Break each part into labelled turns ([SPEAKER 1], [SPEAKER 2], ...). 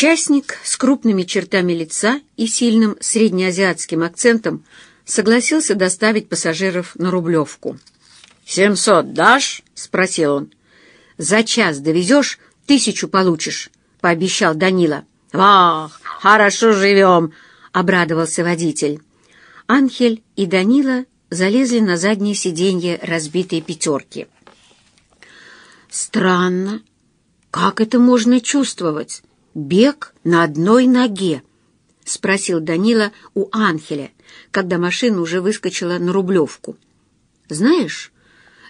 [SPEAKER 1] Частник с крупными чертами лица и сильным среднеазиатским акцентом согласился доставить пассажиров на Рублевку. «Семьсот дашь?» — спросил он. «За час довезешь, тысячу получишь», — пообещал Данила. «Вах, хорошо живем!» — обрадовался водитель. Анхель и Данила залезли на заднее сиденье разбитой пятерки. «Странно. Как это можно чувствовать? Бег на одной ноге?» — спросил Данила у Анхеля, когда машина уже выскочила на Рублевку. «Знаешь,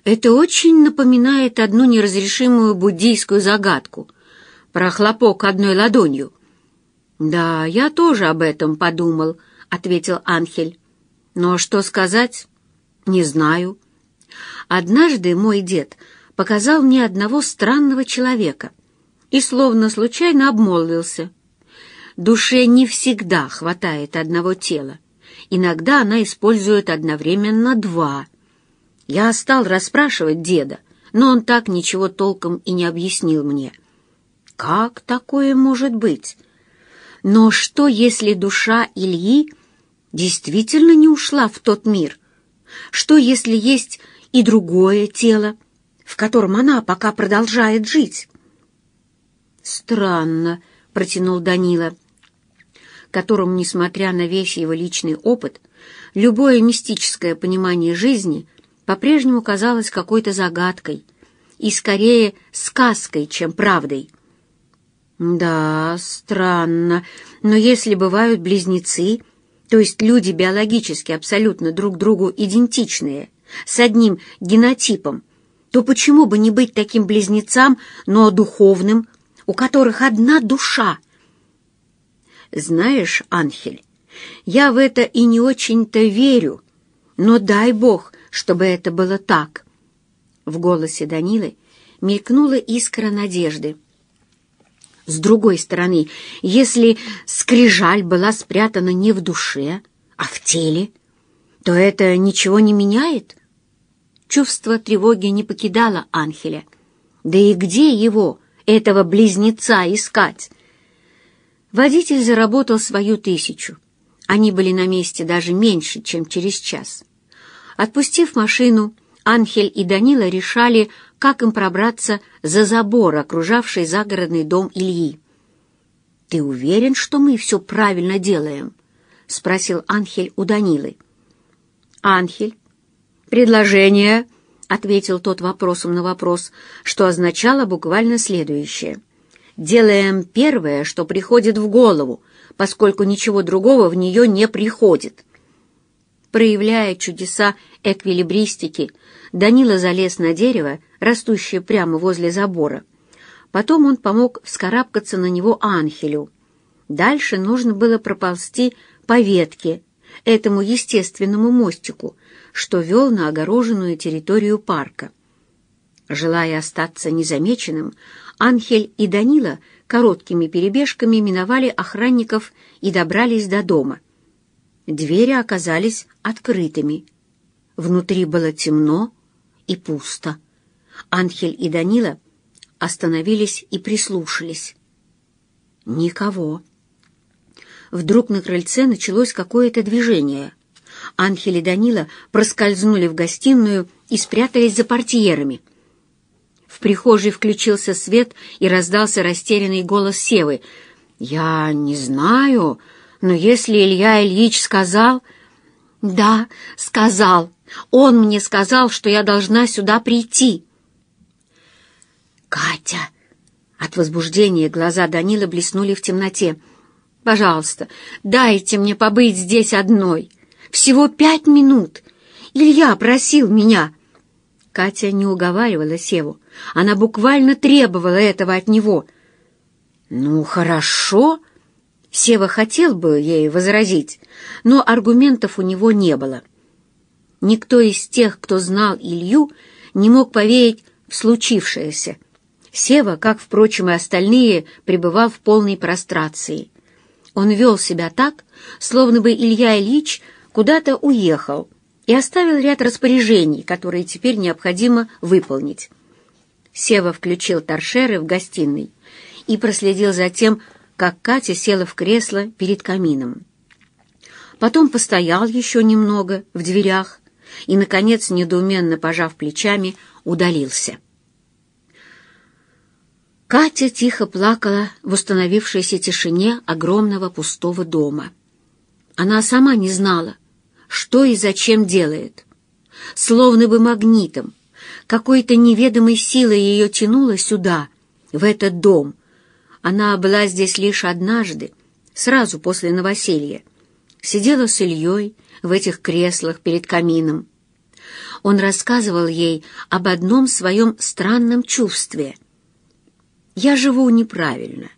[SPEAKER 1] это очень напоминает одну неразрешимую буддийскую загадку про хлопок одной ладонью». «Да, я тоже об этом подумал», — ответил Анхель. «Но что сказать? Не знаю. Однажды мой дед показал мне одного странного человека и словно случайно обмолвился. Душе не всегда хватает одного тела. Иногда она использует одновременно два. Я стал расспрашивать деда, но он так ничего толком и не объяснил мне. Как такое может быть? Но что, если душа Ильи действительно не ушла в тот мир? Что, если есть и другое тело, в котором она пока продолжает жить? «Странно», — протянул Данила, которому, несмотря на весь его личный опыт, любое мистическое понимание жизни по-прежнему казалось какой-то загадкой и скорее сказкой, чем правдой. «Да, странно, но если бывают близнецы, то есть люди биологически абсолютно друг другу идентичные, с одним генотипом, то почему бы не быть таким близнецам, но духовным, у которых одна душа? Знаешь, Анхель, я в это и не очень-то верю, но дай Бог, чтобы это было так. В голосе Данилы мелькнула искра надежды. С другой стороны, если скрижаль была спрятана не в душе, а в теле, то это ничего не меняет. Чувство тревоги не покидало Анхеля. Да и где его, этого близнеца, искать? Водитель заработал свою тысячу. Они были на месте даже меньше, чем через час. Отпустив машину, Анхель и Данила решали, как им пробраться за забор, окружавший загородный дом Ильи. «Ты уверен, что мы все правильно делаем?» — спросил Анхель у Данилы. «Анхель, предложение», — ответил тот вопросом на вопрос, что означало буквально следующее. «Делаем первое, что приходит в голову, поскольку ничего другого в нее не приходит». Проявляя чудеса эквилибристики, Данила залез на дерево, растущее прямо возле забора. Потом он помог вскарабкаться на него Анхелю. Дальше нужно было проползти по ветке, этому естественному мостику, что вел на огороженную территорию парка. Желая остаться незамеченным, Анхель и Данила короткими перебежками миновали охранников и добрались до дома. Двери оказались открытыми. Внутри было темно, и пусто. Анхель и Данила остановились и прислушались. Никого. Вдруг на крыльце началось какое-то движение. Анхель и Данила проскользнули в гостиную и спрятались за портьерами. В прихожей включился свет и раздался растерянный голос Севы. «Я не знаю, но если Илья Ильич сказал...» «Да, сказал», он мне сказал, что я должна сюда прийти. Катя! От возбуждения глаза Данила блеснули в темноте. Пожалуйста, дайте мне побыть здесь одной. Всего пять минут. Илья просил меня. Катя не уговаривала Севу. Она буквально требовала этого от него. «Ну, хорошо!» Сева хотел бы ей возразить, но аргументов у него не было. Никто из тех, кто знал Илью, не мог поверить в случившееся. Сева, как, впрочем, и остальные, пребывал в полной прострации. Он вел себя так, словно бы Илья Ильич куда-то уехал и оставил ряд распоряжений, которые теперь необходимо выполнить. Сева включил торшеры в гостиной и проследил за тем, как Катя села в кресло перед камином. Потом постоял еще немного в дверях и, наконец, недоуменно пожав плечами, удалился. Катя тихо плакала в установившейся тишине огромного пустого дома. Она сама не знала, что и зачем делает. Словно бы магнитом, какой-то неведомой силой ее тянуло сюда, в этот дом. Она была здесь лишь однажды, сразу после новоселья. Сидела с Ильей в этих креслах перед камином. Он рассказывал ей об одном своем странном чувстве — я живу неправильно.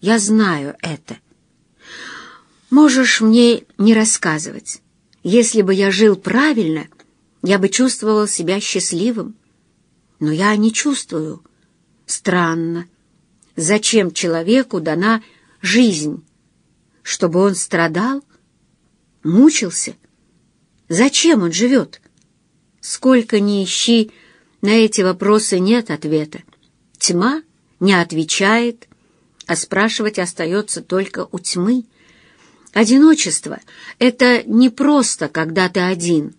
[SPEAKER 1] Я знаю это. Можешь мне не рассказывать. Если бы я жил правильно, я бы чувствовал себя счастливым. Но я не чувствую. Странно. Зачем человеку дана жизнь? Чтобы он страдал? Мучился? Зачем он живет? Сколько ни ищи, на эти вопросы нет ответа. Тьма — не отвечает, а спрашивать остается только у тьмы. Одиночество — это не просто, когда ты один.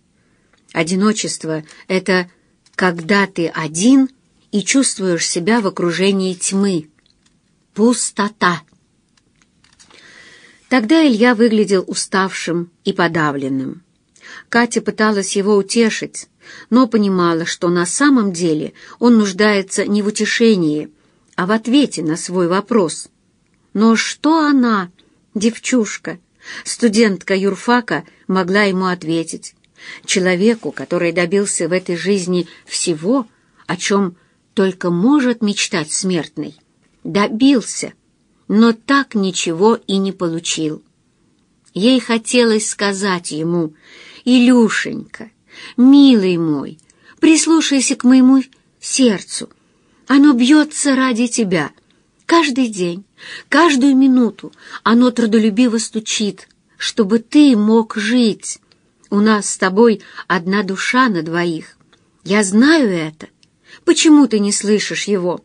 [SPEAKER 1] Одиночество — это когда ты один и чувствуешь себя в окружении тьмы. Пустота. Тогда Илья выглядел уставшим и подавленным. Катя пыталась его утешить, но понимала, что на самом деле он нуждается не в утешении, а в ответе на свой вопрос. Но что она, девчушка, студентка юрфака, могла ему ответить? Человеку, который добился в этой жизни всего, о чем только может мечтать смертный. Добился, но так ничего и не получил. Ей хотелось сказать ему, «Илюшенька, милый мой, прислушайся к моему сердцу, оно бьется ради тебя. Каждый день, каждую минуту оно трудолюбиво стучит, чтобы ты мог жить. У нас с тобой одна душа на двоих. Я знаю это. Почему ты не слышишь его?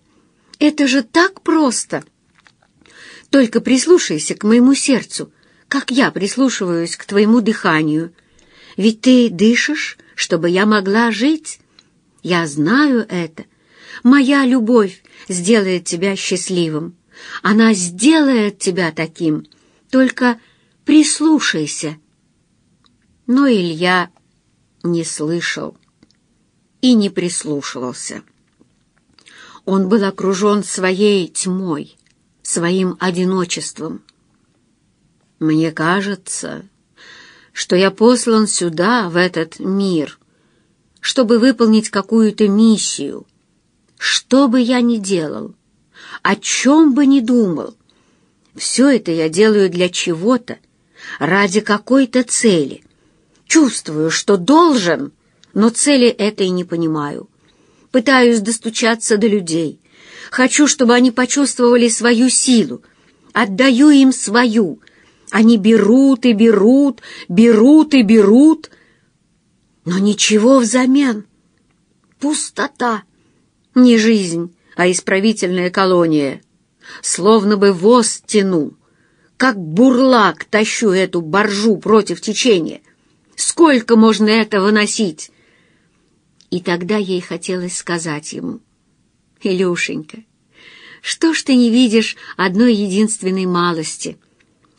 [SPEAKER 1] Это же так просто. Только прислушайся к моему сердцу, как я прислушиваюсь к твоему дыханию. Ведь ты дышишь, чтобы я могла жить. Я знаю это Моя любовь сделает тебя счастливым. Она сделает тебя таким. Только прислушайся. Но Илья не слышал и не прислушивался. Он был окружен своей тьмой, своим одиночеством. Мне кажется, что я послан сюда, в этот мир, чтобы выполнить какую-то миссию, что бы я ни делал, о чем бы ни думал, все это я делаю для чего-то, ради какой-то цели. Чувствую, что должен, но цели этой не понимаю. Пытаюсь достучаться до людей. Хочу, чтобы они почувствовали свою силу. Отдаю им свою. Они берут и берут, берут и берут. Но ничего взамен. Пустота. Не жизнь, а исправительная колония. Словно бы воз тяну. Как бурлак тащу эту боржу против течения. Сколько можно это выносить? И тогда ей хотелось сказать ему. «Илюшенька, что ж ты не видишь одной единственной малости?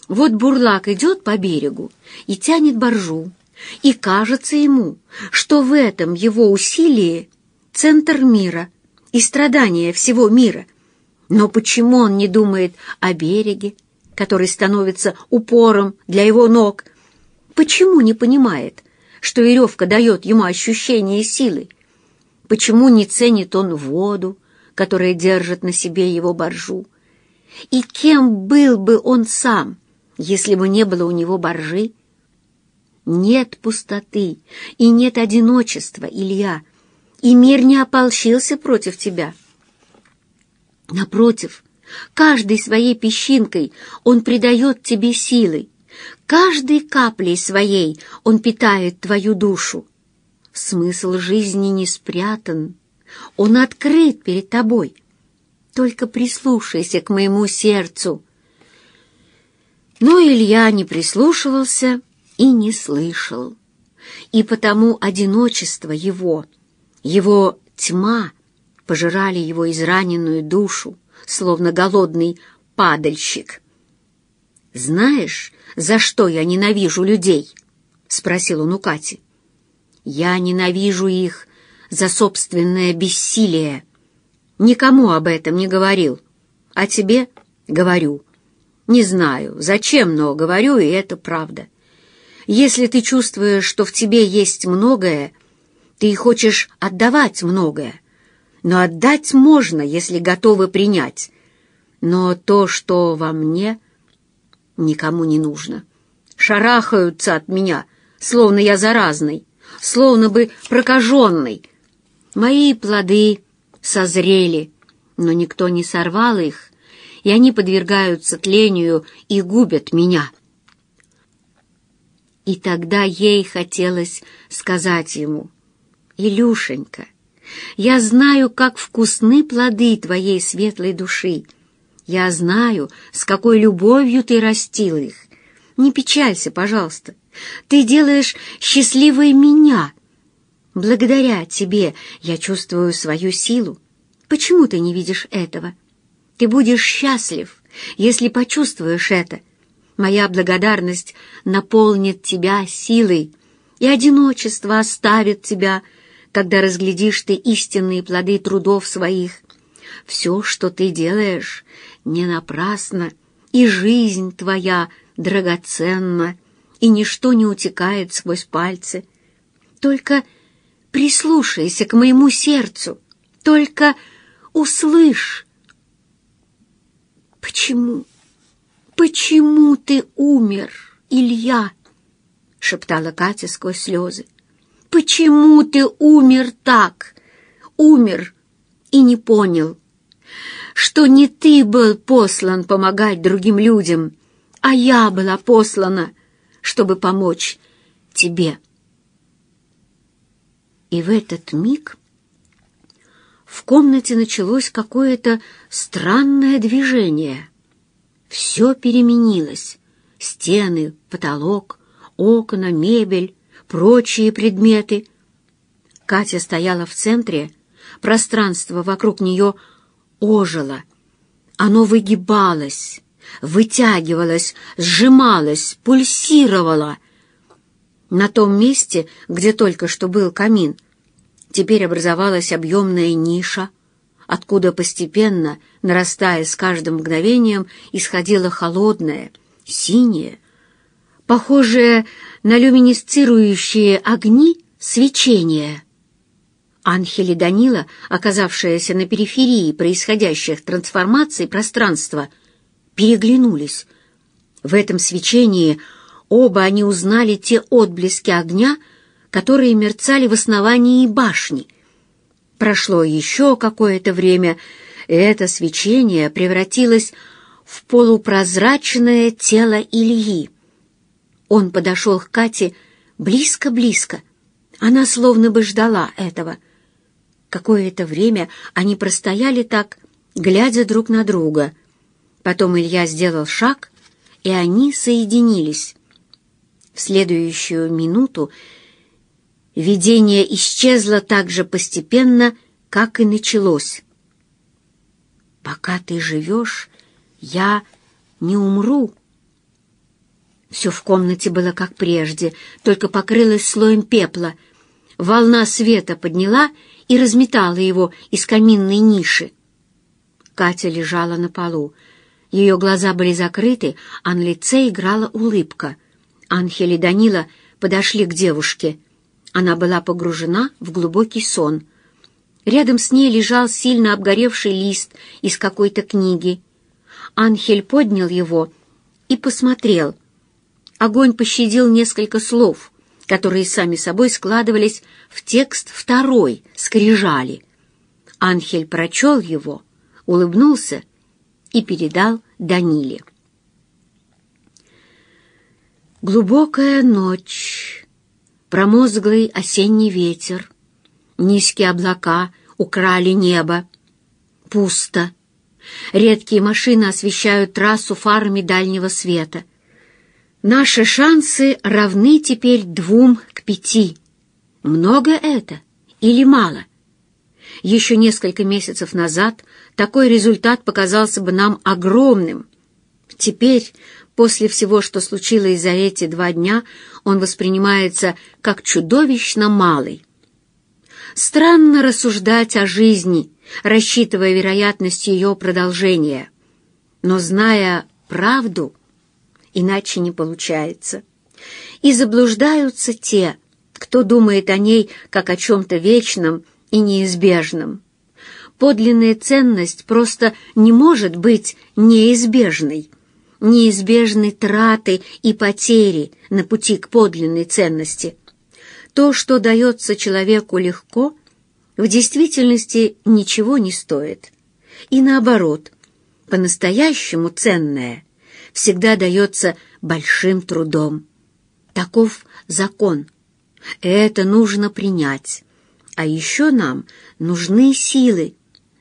[SPEAKER 1] Вот бурлак идет по берегу и тянет боржу, и кажется ему, что в этом его усилии центр мира — и страдания всего мира. Но почему он не думает о береге, который становится упором для его ног? Почему не понимает, что веревка дает ему ощущение силы? Почему не ценит он воду, которая держит на себе его боржу? И кем был бы он сам, если бы не было у него боржи? Нет пустоты и нет одиночества, Илья, и мир не ополчился против тебя. Напротив, каждой своей песчинкой он придает тебе силы, каждой каплей своей он питает твою душу. Смысл жизни не спрятан, он открыт перед тобой. Только прислушайся к моему сердцу, Но Илья не прислушивался и не слышал. И потому одиночество его, его тьма пожирали его израненную душу, словно голодный падальщик. «Знаешь, за что я ненавижу людей?» — спросил он у Кати. «Я ненавижу их за собственное бессилие. Никому об этом не говорил, а тебе говорю. Не знаю, зачем, но говорю, и это правда. Если ты чувствуешь, что в тебе есть многое, ты хочешь отдавать многое. Но отдать можно, если готовы принять. Но то, что во мне, никому не нужно. Шарахаются от меня, словно я заразный, словно бы прокаженный. Мои плоды созрели, но никто не сорвал их, и они подвергаются тлению и губят меня. И тогда ей хотелось сказать ему, «Илюшенька, я знаю, как вкусны плоды твоей светлой души. Я знаю, с какой любовью ты растил их. Не печалься, пожалуйста. Ты делаешь счастливой меня. Благодаря тебе я чувствую свою силу. Почему ты не видишь этого? Ты будешь счастлив, если почувствуешь это. Моя благодарность наполнит тебя силой, и одиночество оставит тебя, когда разглядишь ты истинные плоды трудов своих. Все, что ты делаешь, не напрасно, и жизнь твоя драгоценна, и ничто не утекает сквозь пальцы. Только прислушайся к моему сердцу, только услышь. Почему, почему ты умер, Илья? — шептала Катя сквозь слезы. «Почему ты умер так? Умер и не понял, что не ты был послан помогать другим людям, а я была послана, чтобы помочь тебе». И в этот миг в комнате началось какое-то странное движение. Все переменилось. Стены, потолок, окна, мебель, прочие предметы. Катя стояла в центре, пространство вокруг нее ожило. Оно выгибалось, вытягивалось, сжималось, пульсировало. На том месте, где только что был камин, теперь образовалась объемная ниша, откуда постепенно, нарастая с каждым мгновением, исходило холодное, синее, похожее на люминесцирующие огни свечение. Анхель и Данила, оказавшиеся на периферии происходящих трансформаций пространства, переглянулись. В этом свечении оба они узнали те отблески огня, которые мерцали в основании башни. Прошло еще какое-то время, и это свечение превратилось в полупрозрачное тело Ильи. Он подошел к Кате близко-близко. Она словно бы ждала этого. Какое-то время они простояли так, глядя друг на друга. Потом Илья сделал шаг, и они соединились. В следующую минуту видение исчезло так же постепенно, как и началось. «Пока ты живешь, я не умру», все в комнате было как прежде, только покрылось слоем пепла. Волна света подняла и разметала его из каминной ниши. Катя лежала на полу. Ее глаза были закрыты, а на лице играла улыбка. Анхель и Данила подошли к девушке. Она была погружена в глубокий сон. Рядом с ней лежал сильно обгоревший лист из какой-то книги. Анхель поднял его и посмотрел — огонь пощадил несколько слов, которые сами собой складывались в текст второй скрижали. Анхель прочел его, улыбнулся и передал Даниле. Глубокая ночь, промозглый осенний ветер, низкие облака украли небо. Пусто. Редкие машины освещают трассу фарами дальнего света — Наши шансы равны теперь двум к пяти. Много это или мало? Еще несколько месяцев назад такой результат показался бы нам огромным. Теперь, после всего, что случилось за эти два дня, он воспринимается как чудовищно малый. Странно рассуждать о жизни, рассчитывая вероятность ее продолжения. Но зная правду, иначе не получается. И заблуждаются те, кто думает о ней как о чем-то вечном и неизбежном. Подлинная ценность просто не может быть неизбежной. Неизбежны траты и потери на пути к подлинной ценности. То, что дается человеку легко, в действительности ничего не стоит. И наоборот, по-настоящему ценное всегда дается большим трудом. Таков закон. Это нужно принять. А еще нам нужны силы,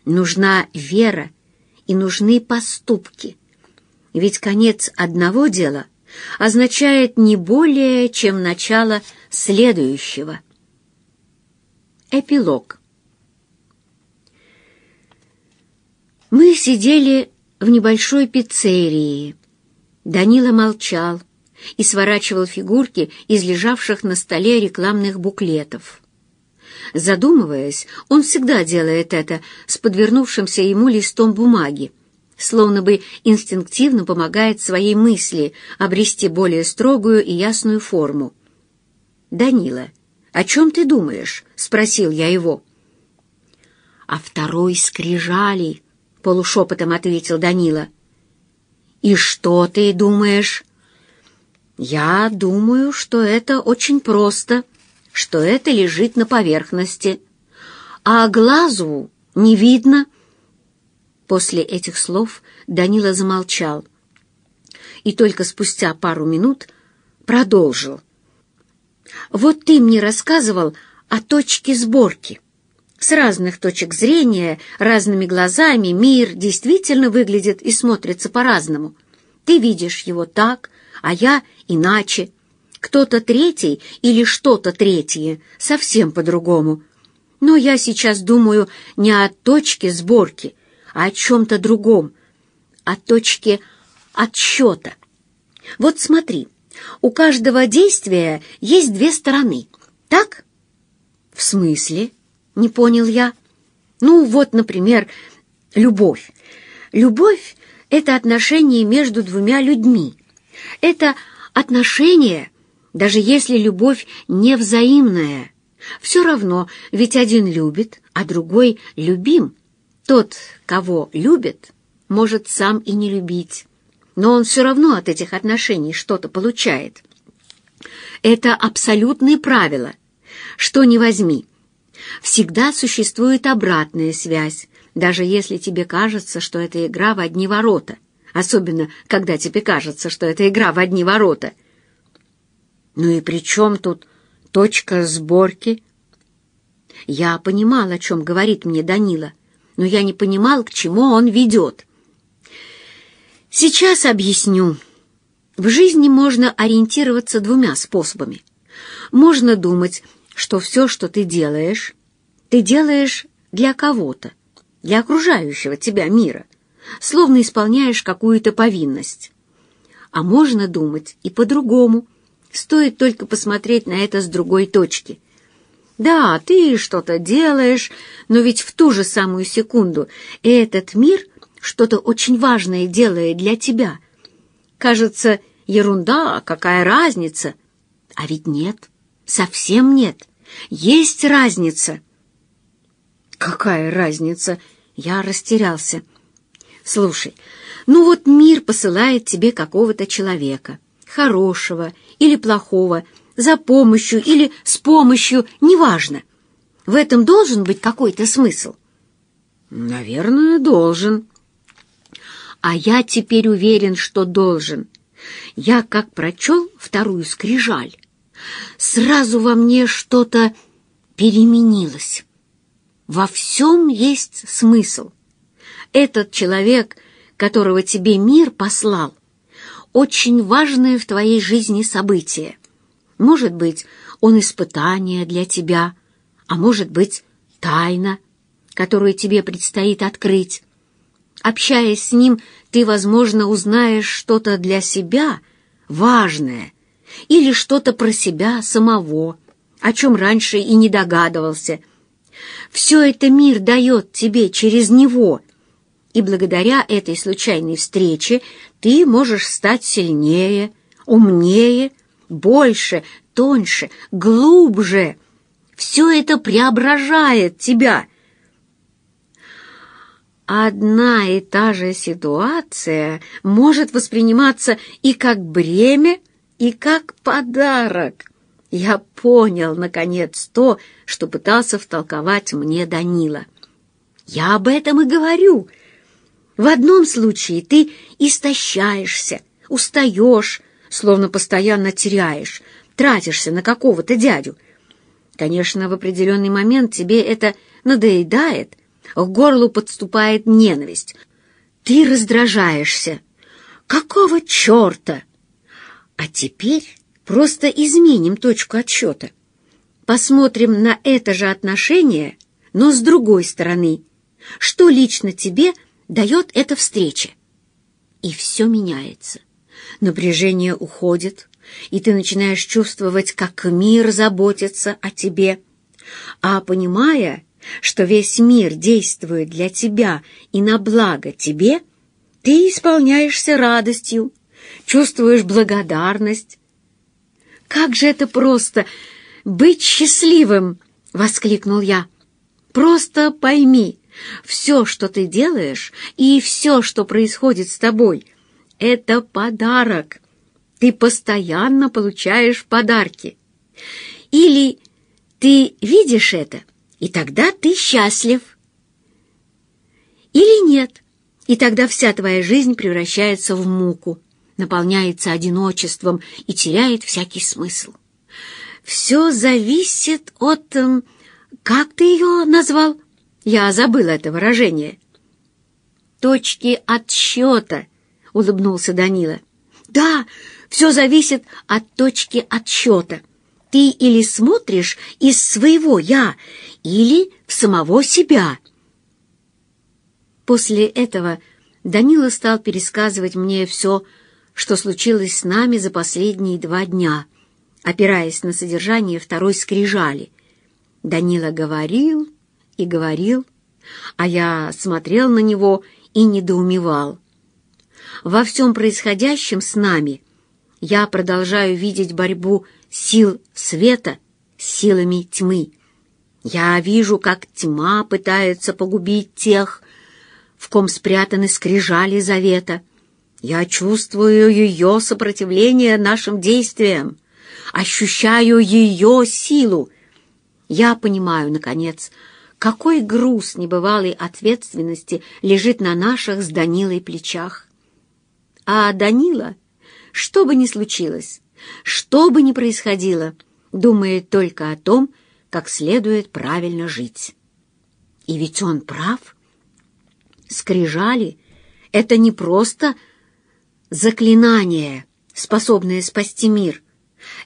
[SPEAKER 1] нужна вера и нужны поступки. Ведь конец одного дела означает не более, чем начало следующего. Эпилог. Мы сидели в небольшой пиццерии. Данила молчал и сворачивал фигурки из лежавших на столе рекламных буклетов. Задумываясь, он всегда делает это с подвернувшимся ему листом бумаги, словно бы инстинктивно помогает своей мысли обрести более строгую и ясную форму. «Данила, о чем ты думаешь?» — спросил я его. «О второй скрижали», — полушепотом ответил Данила. «И что ты думаешь?» «Я думаю, что это очень просто, что это лежит на поверхности, а глазу не видно». После этих слов Данила замолчал и только спустя пару минут продолжил. «Вот ты мне рассказывал о точке сборки». С разных точек зрения, разными глазами мир действительно выглядит и смотрится по-разному. Ты видишь его так, а я иначе. Кто-то третий или что-то третье совсем по-другому. Но я сейчас думаю не о точке сборки, а о чем-то другом, о точке отсчета. Вот смотри, у каждого действия есть две стороны, так? В смысле? — не понял я. «Ну, вот, например, любовь. Любовь — это отношение между двумя людьми. Это отношение, даже если любовь не взаимная. Все равно, ведь один любит, а другой любим. Тот, кого любит, может сам и не любить, но он все равно от этих отношений что-то получает. Это абсолютные правила. Что не возьми — всегда существует обратная связь, даже если тебе кажется, что это игра в одни ворота, особенно когда тебе кажется, что это игра в одни ворота. Ну и при чем тут точка сборки? Я понимал, о чем говорит мне Данила, но я не понимал, к чему он ведет. Сейчас объясню. В жизни можно ориентироваться двумя способами. Можно думать, что все, что ты делаешь, ты делаешь для кого-то, для окружающего тебя мира, словно исполняешь какую-то повинность. А можно думать и по-другому, стоит только посмотреть на это с другой точки. Да, ты что-то делаешь, но ведь в ту же самую секунду этот мир что-то очень важное делает для тебя. Кажется, ерунда, какая разница? А ведь нет, совсем нет. Есть разница. Какая разница? Я растерялся. Слушай, ну вот мир посылает тебе какого-то человека, хорошего или плохого, за помощью или с помощью, неважно. В этом должен быть какой-то смысл. Наверное, должен. А я теперь уверен, что должен. Я как прочел вторую скрижаль, сразу во мне что-то переменилось. Во всем есть смысл. Этот человек, которого тебе мир послал, очень важное в твоей жизни событие. Может быть, он испытание для тебя, а может быть, тайна, которую тебе предстоит открыть. Общаясь с ним, ты, возможно, узнаешь что-то для себя важное или что-то про себя самого, о чем раньше и не догадывался. Все это мир дает тебе через него, и благодаря этой случайной встрече ты можешь стать сильнее, умнее, больше, тоньше, глубже. Все это преображает тебя — одна и та же ситуация может восприниматься и как бремя, и как подарок. Я понял, наконец, то, что пытался втолковать мне Данила. Я об этом и говорю. В одном случае ты истощаешься, устаешь, словно постоянно теряешь, тратишься на какого-то дядю. Конечно, в определенный момент тебе это надоедает, к горлу подступает ненависть. Ты раздражаешься. Какого черта? А теперь просто изменим точку отсчета. Посмотрим на это же отношение, но с другой стороны. Что лично тебе дает эта встреча? И все меняется. Напряжение уходит, и ты начинаешь чувствовать, как мир заботится о тебе. А понимая, что весь мир действует для тебя и на благо тебе, ты исполняешься радостью, чувствуешь благодарность. «Как же это просто быть счастливым!» — воскликнул я. «Просто пойми, все, что ты делаешь, и все, что происходит с тобой, — это подарок. Ты постоянно получаешь подарки. Или ты видишь это — и тогда ты счастлив. Или нет, и тогда вся твоя жизнь превращается в муку, наполняется одиночеством и теряет всякий смысл. Все зависит от... Эм, как ты ее назвал? Я забыла это выражение. «Точки отсчета», — улыбнулся Данила. «Да, все зависит от точки отсчета. Ты или смотришь из своего «я», или в самого себя. После этого Данила стал пересказывать мне все, что случилось с нами за последние два дня, опираясь на содержание второй скрижали. Данила говорил и говорил, а я смотрел на него и недоумевал. Во всем происходящем с нами я продолжаю видеть борьбу сил света с силами тьмы. Я вижу, как тьма пытается погубить тех, в ком спрятаны скрижали завета. Я чувствую ее сопротивление нашим действиям, ощущаю ее силу. Я понимаю, наконец, какой груз небывалой ответственности лежит на наших с Данилой плечах. А Данила, что бы ни случилось, что бы ни происходило, думает только о том, как следует правильно жить. И ведь он прав. Скрижали — это не просто заклинание, способное спасти мир.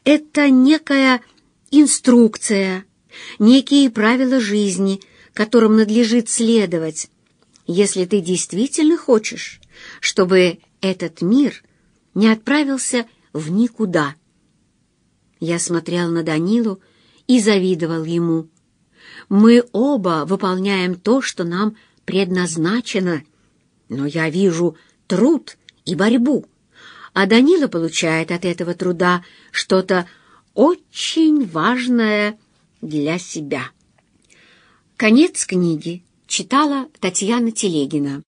[SPEAKER 1] Это некая инструкция, некие правила жизни, которым надлежит следовать, если ты действительно хочешь, чтобы этот мир не отправился в никуда. Я смотрел на Данилу, и завидовал ему. Мы оба выполняем то, что нам предназначено, но я вижу труд и борьбу, а Данила получает от этого труда что-то очень важное для себя. Конец книги читала Татьяна Телегина.